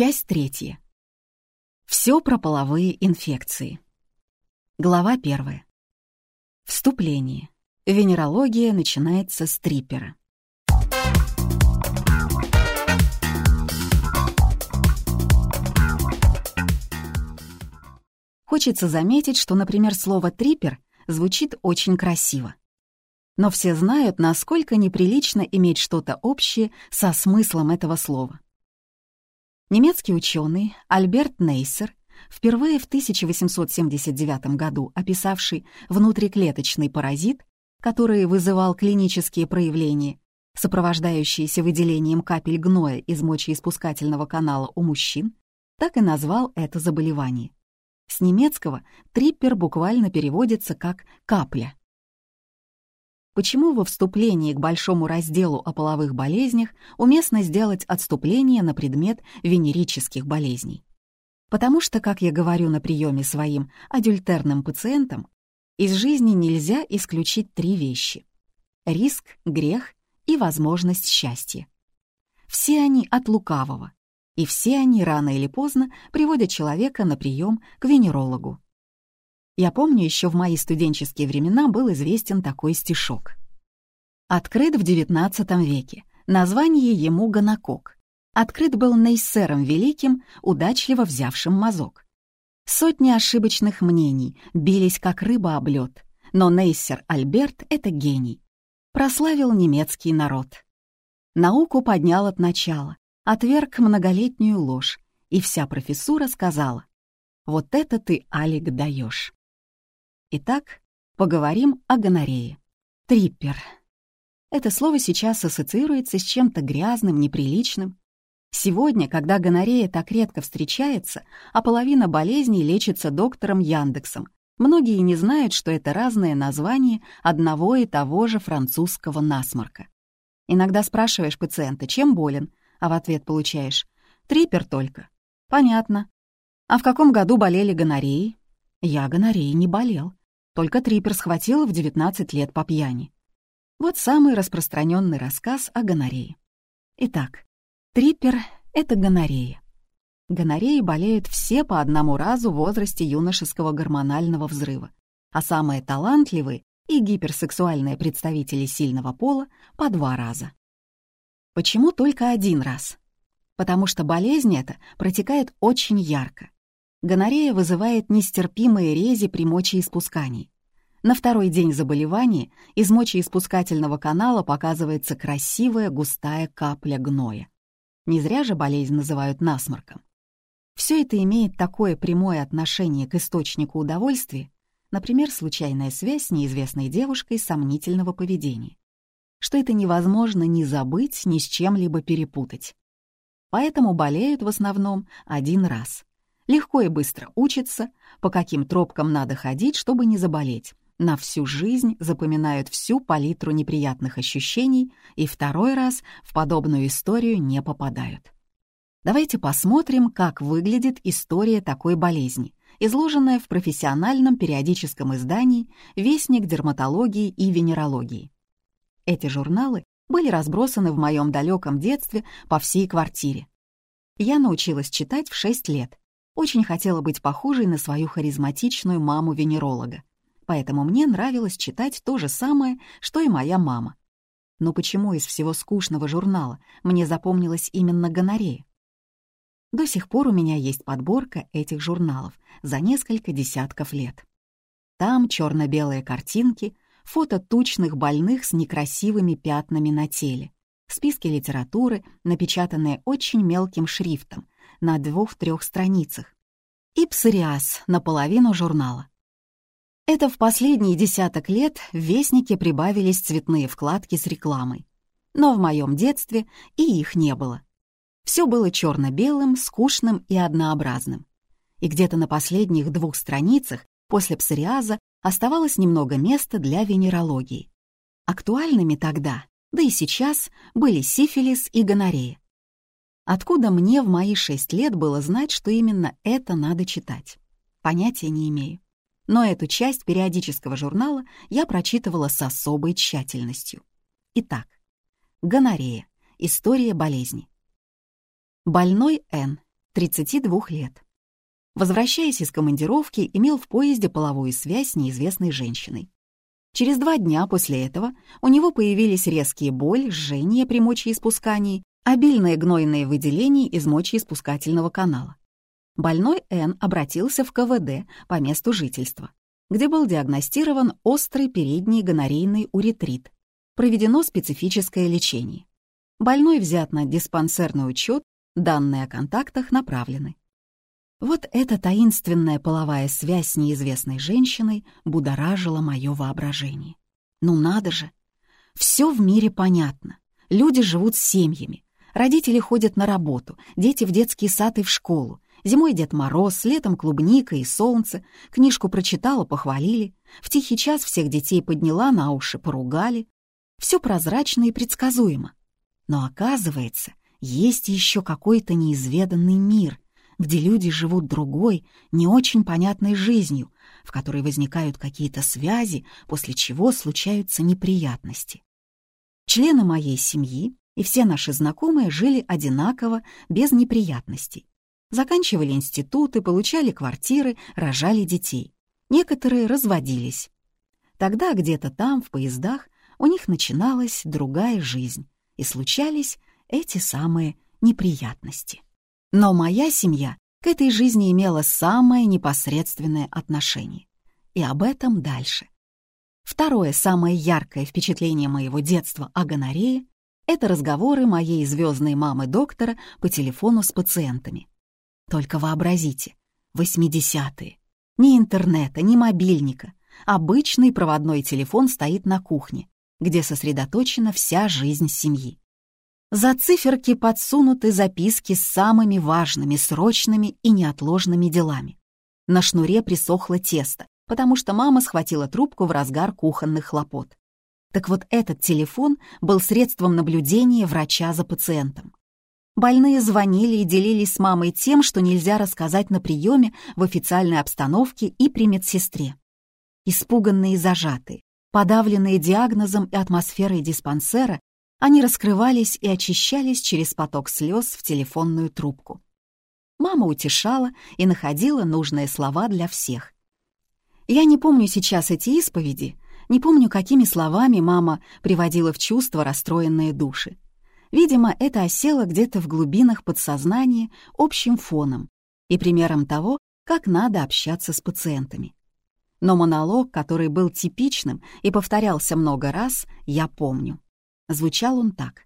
Часть третья. Все про половые инфекции. Глава первая. Вступление. Венерология начинается с трипера. Хочется заметить, что, например, слово «трипер» звучит очень красиво. Но все знают, насколько неприлично иметь что-то общее со смыслом этого слова. Немецкий ученый Альберт Нейсер, впервые в 1879 году описавший внутриклеточный паразит, который вызывал клинические проявления, сопровождающиеся выделением капель гноя из мочеиспускательного канала у мужчин, так и назвал это заболевание. С немецкого триппер буквально переводится как «капля». Почему во вступлении к большому разделу о половых болезнях уместно сделать отступление на предмет венерических болезней? Потому что, как я говорю на приеме своим адюльтерным пациентам, из жизни нельзя исключить три вещи — риск, грех и возможность счастья. Все они от лукавого, и все они рано или поздно приводят человека на прием к венерологу. Я помню, еще в мои студенческие времена был известен такой стишок. Открыт в XIX веке. Название ему гонокок. Открыт был Нейсером Великим, удачливо взявшим мазок. Сотни ошибочных мнений бились как рыба об лед, но Нейсер Альберт — это гений. Прославил немецкий народ. Науку поднял от начала, отверг многолетнюю ложь, и вся профессура сказала, «Вот это ты, Алик, даешь». Итак, поговорим о гонорее. Триппер. Это слово сейчас ассоциируется с чем-то грязным, неприличным. Сегодня, когда гонорея так редко встречается, а половина болезней лечится доктором Яндексом, многие не знают, что это разные названия одного и того же французского насморка. Иногда спрашиваешь пациента, чем болен, а в ответ получаешь «триппер только». Понятно. А в каком году болели гонореей? Я гонореей не болел. Только трипер схватила в 19 лет по пьяни. Вот самый распространенный рассказ о гонорее. Итак, трипер — это гонорея. Гонореей болеют все по одному разу в возрасте юношеского гормонального взрыва, а самые талантливые и гиперсексуальные представители сильного пола по два раза. Почему только один раз? Потому что болезнь эта протекает очень ярко, Гонорея вызывает нестерпимые рези при мочеиспускании. На второй день заболевания из мочеиспускательного канала показывается красивая густая капля гноя. Не зря же болезнь называют насморком. Все это имеет такое прямое отношение к источнику удовольствия, например, случайная связь с неизвестной девушкой сомнительного поведения, что это невозможно ни забыть, ни с чем-либо перепутать. Поэтому болеют в основном один раз легко и быстро учатся, по каким тропкам надо ходить, чтобы не заболеть. На всю жизнь запоминают всю палитру неприятных ощущений и второй раз в подобную историю не попадают. Давайте посмотрим, как выглядит история такой болезни, изложенная в профессиональном периодическом издании «Вестник дерматологии и венерологии». Эти журналы были разбросаны в моем далеком детстве по всей квартире. Я научилась читать в 6 лет, очень хотела быть похожей на свою харизматичную маму-венеролога, поэтому мне нравилось читать то же самое, что и моя мама. Но почему из всего скучного журнала мне запомнилась именно гонорея? До сих пор у меня есть подборка этих журналов за несколько десятков лет. Там черно-белые картинки, фото тучных больных с некрасивыми пятнами на теле, списки литературы, напечатанные очень мелким шрифтом, на двух-трех страницах, и псориаз наполовину журнала. Это в последние десяток лет в «Вестнике» прибавились цветные вкладки с рекламой. Но в моем детстве и их не было. Все было черно-белым, скучным и однообразным. И где-то на последних двух страницах после псориаза оставалось немного места для венерологии. Актуальными тогда, да и сейчас, были сифилис и гонорея. Откуда мне в мои шесть лет было знать, что именно это надо читать? Понятия не имею. Но эту часть периодического журнала я прочитывала с особой тщательностью. Итак, гонорея. История болезни. Больной Н. 32 лет. Возвращаясь из командировки, имел в поезде половую связь с неизвестной женщиной. Через два дня после этого у него появились резкие боли, жжение при мочеиспускании, обильные гнойные выделения из мочеиспускательного канала. Больной Н обратился в КВД по месту жительства, где был диагностирован острый передний гонорейный уретрит. Проведено специфическое лечение. Больной взят на диспансерный учет, данные о контактах направлены. Вот эта таинственная половая связь с неизвестной женщиной будоражила мое воображение. Ну надо же! Все в мире понятно. Люди живут семьями. Родители ходят на работу, дети в детский сад и в школу. Зимой Дед Мороз, летом клубника и солнце. Книжку прочитала, похвалили. В тихий час всех детей подняла, на уши поругали. Все прозрачно и предсказуемо. Но оказывается, есть еще какой-то неизведанный мир — где люди живут другой, не очень понятной жизнью, в которой возникают какие-то связи, после чего случаются неприятности. Члены моей семьи и все наши знакомые жили одинаково, без неприятностей. Заканчивали институты, получали квартиры, рожали детей. Некоторые разводились. Тогда где-то там, в поездах, у них начиналась другая жизнь, и случались эти самые неприятности. Но моя семья к этой жизни имела самое непосредственное отношение. И об этом дальше. Второе самое яркое впечатление моего детства о гонорее — это разговоры моей звездной мамы-доктора по телефону с пациентами. Только вообразите, 80-е. Ни интернета, ни мобильника. Обычный проводной телефон стоит на кухне, где сосредоточена вся жизнь семьи. За циферки подсунуты записки с самыми важными, срочными и неотложными делами. На шнуре присохло тесто, потому что мама схватила трубку в разгар кухонных хлопот. Так вот этот телефон был средством наблюдения врача за пациентом. Больные звонили и делились с мамой тем, что нельзя рассказать на приеме в официальной обстановке и при медсестре. Испуганные и зажатые, подавленные диагнозом и атмосферой диспансера, они раскрывались и очищались через поток слез в телефонную трубку. Мама утешала и находила нужные слова для всех. Я не помню сейчас эти исповеди, не помню, какими словами мама приводила в чувство расстроенные души. Видимо, это осело где-то в глубинах подсознания общим фоном и примером того, как надо общаться с пациентами. Но монолог, который был типичным и повторялся много раз, я помню. Звучал он так.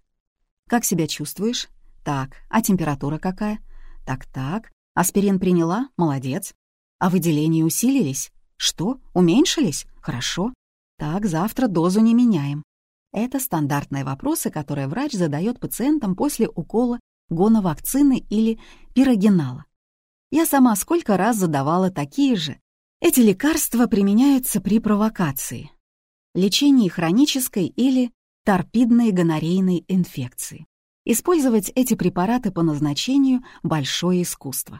«Как себя чувствуешь?» «Так. А температура какая?» «Так-так. Аспирин приняла? Молодец. А выделения усилились? Что? Уменьшились? Хорошо. Так, завтра дозу не меняем». Это стандартные вопросы, которые врач задает пациентам после укола гоновакцины или пирогенала. Я сама сколько раз задавала такие же. Эти лекарства применяются при провокации, лечении хронической или торпидной гонорейной инфекции. Использовать эти препараты по назначению — большое искусство.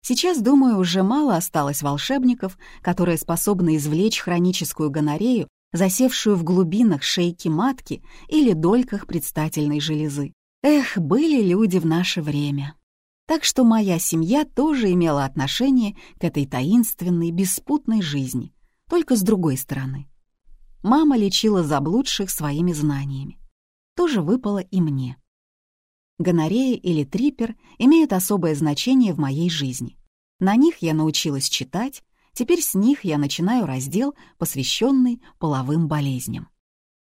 Сейчас, думаю, уже мало осталось волшебников, которые способны извлечь хроническую гонорею, засевшую в глубинах шейки матки или дольках предстательной железы. Эх, были люди в наше время. Так что моя семья тоже имела отношение к этой таинственной, беспутной жизни, только с другой стороны мама лечила заблудших своими знаниями. Тоже выпало и мне. Гонорея или трипер имеют особое значение в моей жизни. На них я научилась читать, теперь с них я начинаю раздел, посвященный половым болезням.